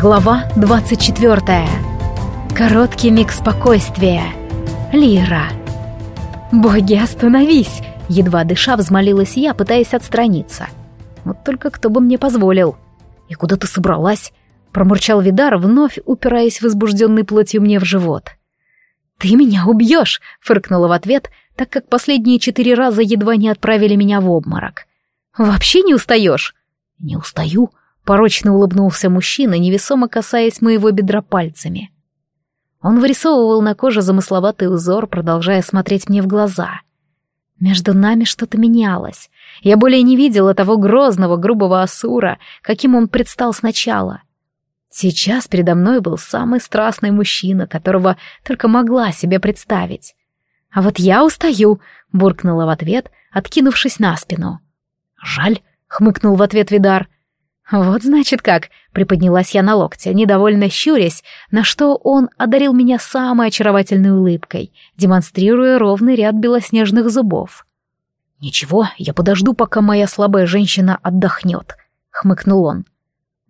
Глава 24. Короткий миг спокойствия. Лира. «Боги, остановись!» Едва дыша, взмолилась я, пытаясь отстраниться. Вот только кто бы мне позволил. «И куда ты собралась?» Промурчал Видар, вновь упираясь возбужденной плотью мне в живот. «Ты меня убьешь!» — фыркнула в ответ, так как последние четыре раза едва не отправили меня в обморок. «Вообще не устаешь?» «Не устаю», Порочно улыбнулся мужчина, невесомо касаясь моего бедра пальцами. Он вырисовывал на коже замысловатый узор, продолжая смотреть мне в глаза. Между нами что-то менялось. Я более не видела того грозного, грубого асура, каким он предстал сначала. Сейчас передо мной был самый страстный мужчина, которого только могла себе представить. «А вот я устаю», — буркнула в ответ, откинувшись на спину. «Жаль», — хмыкнул в ответ Видар, — «Вот значит как!» — приподнялась я на локте, недовольно щурясь, на что он одарил меня самой очаровательной улыбкой, демонстрируя ровный ряд белоснежных зубов. «Ничего, я подожду, пока моя слабая женщина отдохнет», — хмыкнул он.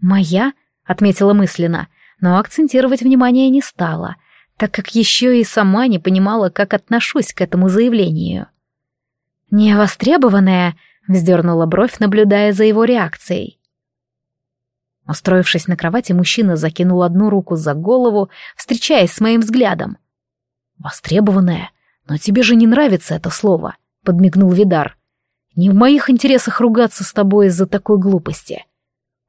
«Моя?» — отметила мысленно, но акцентировать внимание не стала, так как еще и сама не понимала, как отношусь к этому заявлению. «Невостребованная?» — вздернула бровь, наблюдая за его реакцией. Устроившись на кровати, мужчина закинул одну руку за голову, встречаясь с моим взглядом. «Востребованная? Но тебе же не нравится это слово», — подмигнул Видар. «Не в моих интересах ругаться с тобой из-за такой глупости».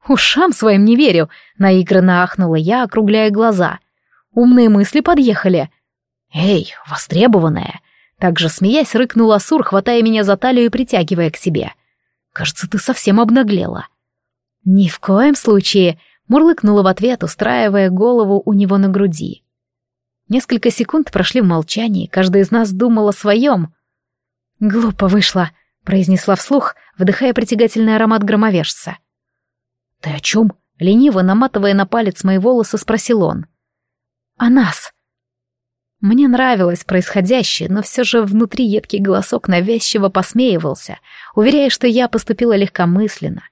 «Ушам своим не верю», — наигранно ахнула я, округляя глаза. «Умные мысли подъехали». «Эй, востребованная!» Также смеясь, рыкнул Асур, хватая меня за талию и притягивая к себе. «Кажется, ты совсем обнаглела». «Ни в коем случае!» — мурлыкнула в ответ, устраивая голову у него на груди. Несколько секунд прошли в молчании, каждый из нас думал о своем. «Глупо вышло», — произнесла вслух, вдыхая притягательный аромат громовержца. «Ты о чем?» — лениво наматывая на палец мои волосы, спросил он. «О нас». Мне нравилось происходящее, но все же внутри едкий голосок навязчиво посмеивался, уверяя, что я поступила легкомысленно,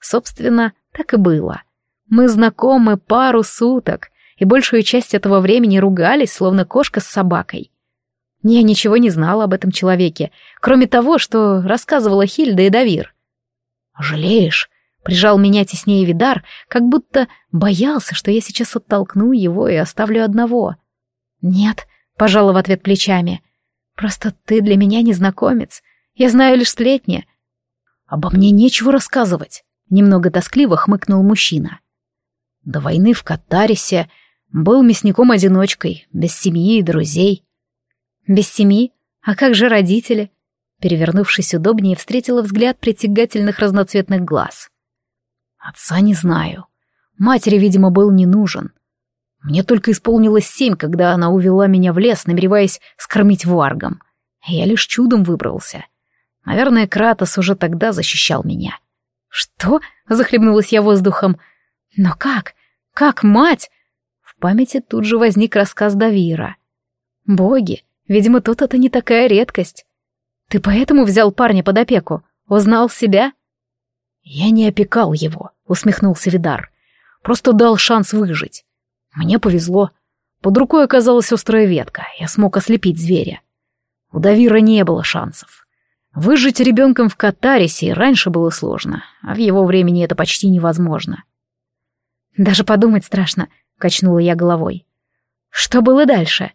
Собственно, так и было. Мы знакомы пару суток, и большую часть этого времени ругались, словно кошка с собакой. Я ничего не знала об этом человеке, кроме того, что рассказывала Хильда и Давир. «Жалеешь?» — прижал меня теснее Видар, как будто боялся, что я сейчас оттолкну его и оставлю одного. «Нет», — пожала в ответ плечами, — «просто ты для меня незнакомец. Я знаю лишь сплетни». «Обо мне нечего рассказывать». Немного тоскливо хмыкнул мужчина. До войны в Катарисе был мясником-одиночкой, без семьи и друзей. Без семьи? А как же родители? Перевернувшись удобнее, встретила взгляд притягательных разноцветных глаз. Отца не знаю. Матери, видимо, был не нужен. Мне только исполнилось семь, когда она увела меня в лес, намереваясь скормить варгом. Я лишь чудом выбрался. Наверное, Кратос уже тогда защищал меня. — «Что?» — захлебнулась я воздухом. «Но как? Как мать?» В памяти тут же возник рассказ Давира. «Боги, видимо, тут это не такая редкость. Ты поэтому взял парня под опеку? Узнал себя?» «Я не опекал его», — усмехнулся Видар. «Просто дал шанс выжить. Мне повезло. Под рукой оказалась острая ветка, я смог ослепить зверя. У Давира не было шансов. Выжить ребенком в Катарисе и раньше было сложно, а в его времени это почти невозможно. «Даже подумать страшно», — качнула я головой. «Что было дальше?»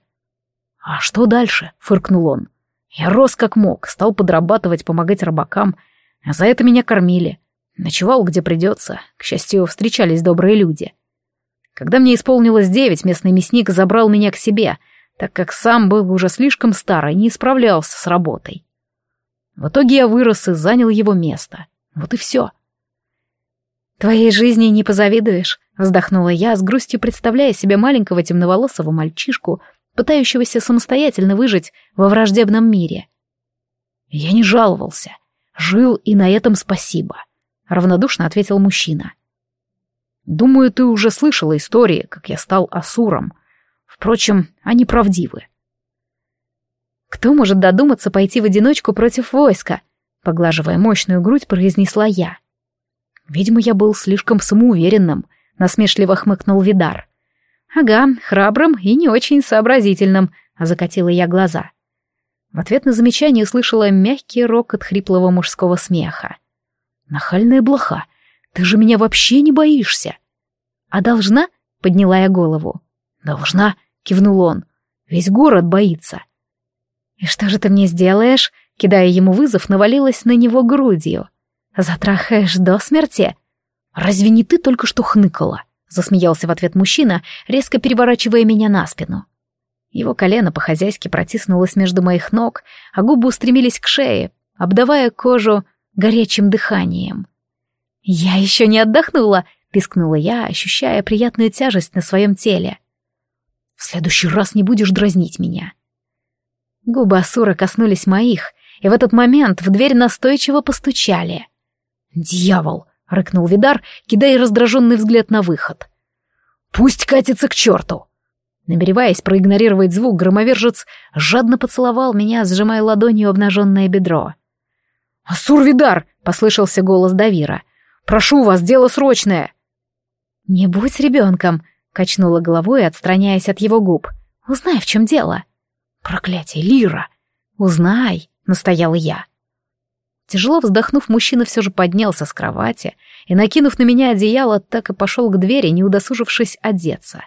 «А что дальше?» — фыркнул он. «Я рос как мог, стал подрабатывать, помогать рыбакам, за это меня кормили. Ночевал где придется, к счастью, встречались добрые люди. Когда мне исполнилось девять, местный мясник забрал меня к себе, так как сам был уже слишком стар и не справлялся с работой. В итоге я вырос и занял его место. Вот и все. «Твоей жизни не позавидуешь», — вздохнула я, с грустью представляя себе маленького темноволосого мальчишку, пытающегося самостоятельно выжить во враждебном мире. «Я не жаловался. Жил, и на этом спасибо», — равнодушно ответил мужчина. «Думаю, ты уже слышала истории, как я стал асуром. Впрочем, они правдивы. Кто может додуматься пойти в одиночку против войска? Поглаживая мощную грудь, произнесла я. Видимо, я был слишком самоуверенным, — насмешливо хмыкнул Видар. «Ага, храбрым и не очень сообразительным», — закатила я глаза. В ответ на замечание услышала мягкий рок от хриплого мужского смеха. «Нахальная блоха, ты же меня вообще не боишься!» «А должна?» — подняла я голову. «Должна», — кивнул он. «Весь город боится». «И что же ты мне сделаешь?» Кидая ему вызов, навалилась на него грудью. «Затрахаешь до смерти?» «Разве не ты только что хныкала?» Засмеялся в ответ мужчина, резко переворачивая меня на спину. Его колено по-хозяйски протиснулось между моих ног, а губы устремились к шее, обдавая кожу горячим дыханием. «Я еще не отдохнула!» — пискнула я, ощущая приятную тяжесть на своем теле. «В следующий раз не будешь дразнить меня». Губы Асура коснулись моих, и в этот момент в дверь настойчиво постучали. «Дьявол!» — рыкнул Видар, кидая раздраженный взгляд на выход. «Пусть катится к черту!» Намереваясь проигнорировать звук, громовержец жадно поцеловал меня, сжимая ладонью обнаженное бедро. «Асур Видар!» — послышался голос Давира. «Прошу вас, дело срочное!» «Не будь ребенком!» — качнула головой, отстраняясь от его губ. «Узнай, в чем дело!» «Проклятие, Лира!» «Узнай!» — настояла я. Тяжело вздохнув, мужчина все же поднялся с кровати и, накинув на меня одеяло, так и пошел к двери, не удосужившись одеться.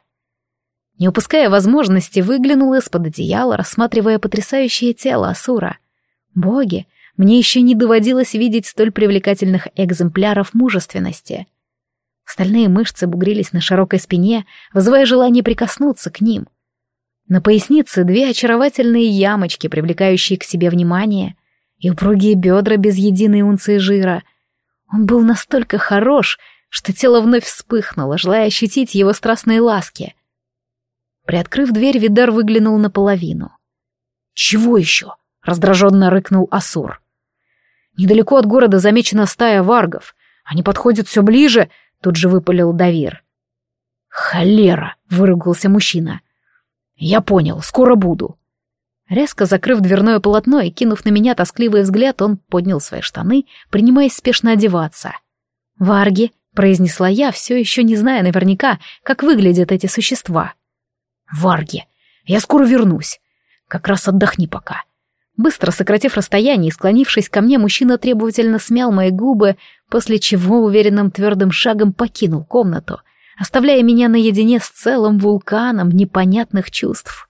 Не упуская возможности, выглянул из-под одеяла, рассматривая потрясающее тело Асура. Боги, мне еще не доводилось видеть столь привлекательных экземпляров мужественности. Стальные мышцы бугрились на широкой спине, вызывая желание прикоснуться к ним. На пояснице две очаровательные ямочки, привлекающие к себе внимание — и упругие бедра без единой унции жира. Он был настолько хорош, что тело вновь вспыхнуло, желая ощутить его страстные ласки. Приоткрыв дверь, Видар выглянул наполовину. «Чего еще?» — раздраженно рыкнул Асур. «Недалеко от города замечена стая варгов. Они подходят все ближе», — тут же выпалил Давир. «Холера!» — выругался мужчина. «Я понял, скоро буду». Резко закрыв дверное полотно и кинув на меня тоскливый взгляд, он поднял свои штаны, принимаясь спешно одеваться. «Варги», — произнесла я, все еще не зная наверняка, как выглядят эти существа. «Варги, я скоро вернусь. Как раз отдохни пока». Быстро сократив расстояние и склонившись ко мне, мужчина требовательно смял мои губы, после чего уверенным твердым шагом покинул комнату, оставляя меня наедине с целым вулканом непонятных чувств.